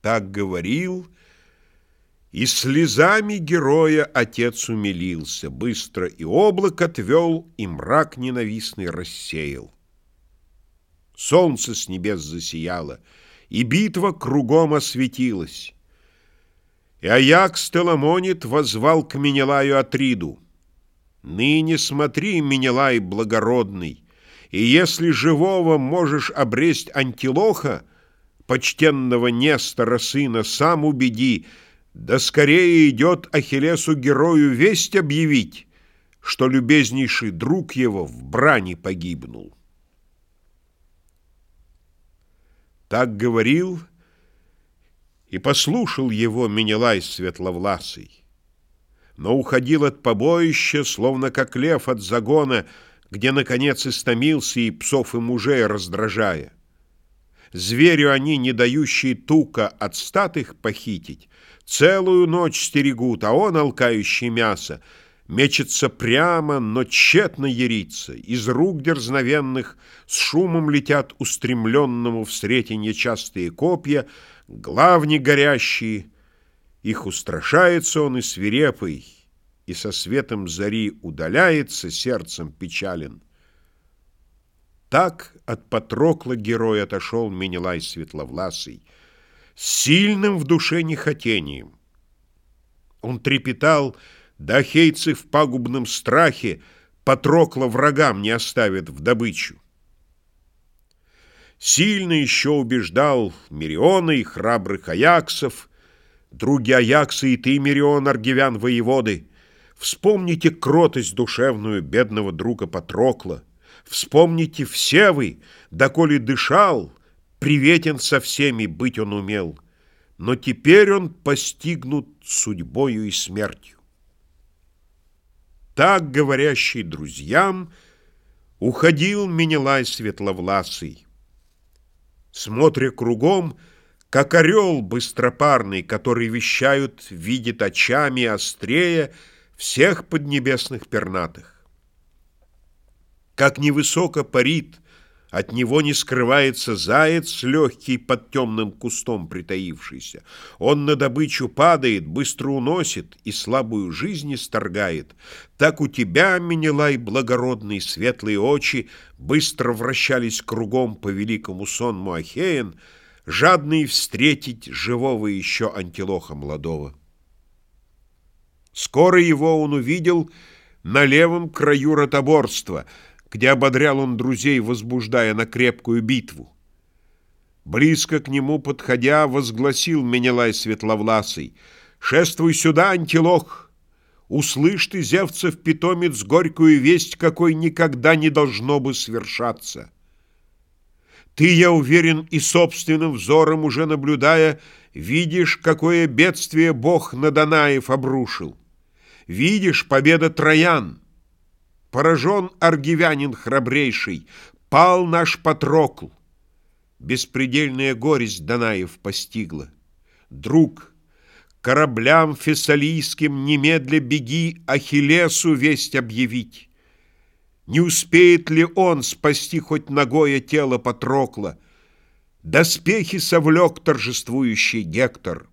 Так говорил, и слезами героя отец умилился, Быстро и облак отвел, и мрак ненавистный рассеял. Солнце с небес засияло, и битва кругом осветилась. И Аякс Теламонит возвал к Менелаю Атриду. «Ныне смотри, Менелай благородный, и если живого можешь обресть антилоха, почтенного Нестора сына, сам убеди, да скорее идет Ахиллесу герою весть объявить, что любезнейший друг его в брани погибнул. Так говорил и послушал его Менелай светловласый, но уходил от побоища, словно как лев от загона, где, наконец, истомился и псов и мужей раздражая. Зверю они, не дающие тука от статых похитить, целую ночь стерегут, а он, алкающий мясо, мечется прямо, но тщетно ярится. Из рук дерзновенных с шумом летят устремленному в сретенье частые копья, главни горящие. Их устрашается он и свирепый, и со светом зари удаляется, сердцем печален. Так от Патрокла герой отошел Менелай Светловласый, сильным в душе нехотением. Он трепетал, да хейцы в пагубном страхе Патрокла врагам не оставят в добычу. Сильно еще убеждал Мириона и храбрых Аяксов, други Аяксы и ты, Мирион, аргивян воеводы, вспомните кротость душевную бедного друга Патрокла, Вспомните все вы, доколе дышал, Приветен со всеми быть он умел, Но теперь он постигнут судьбою и смертью. Так, говорящий друзьям, Уходил Менелай светловласый. Смотря кругом, как орел быстропарный, Который вещают, видит очами острее Всех поднебесных пернатых как невысоко парит, от него не скрывается заяц, легкий под темным кустом притаившийся. Он на добычу падает, быстро уносит и слабую жизнь исторгает. Так у тебя, Менелай, благородный, светлые очи быстро вращались кругом по великому сонму Ахеен, жадные встретить живого еще антилоха молодого. Скоро его он увидел на левом краю ротоборства — где ободрял он друзей, возбуждая на крепкую битву. Близко к нему подходя, возгласил Менелай Светловласый, «Шествуй сюда, антилох! Услышь ты, Зевцев, питомец, горькую весть, какой никогда не должно бы свершаться. Ты, я уверен, и собственным взором уже наблюдая, видишь, какое бедствие Бог на Данаев обрушил. Видишь, победа Троян». Поражен аргивянин храбрейший, пал наш Патрокл. Беспредельная горесть Данаев постигла. Друг, кораблям фессалийским немедля беги Ахиллесу весть объявить. Не успеет ли он спасти хоть ногое тело Патрокла? Доспехи совлек торжествующий Гектор.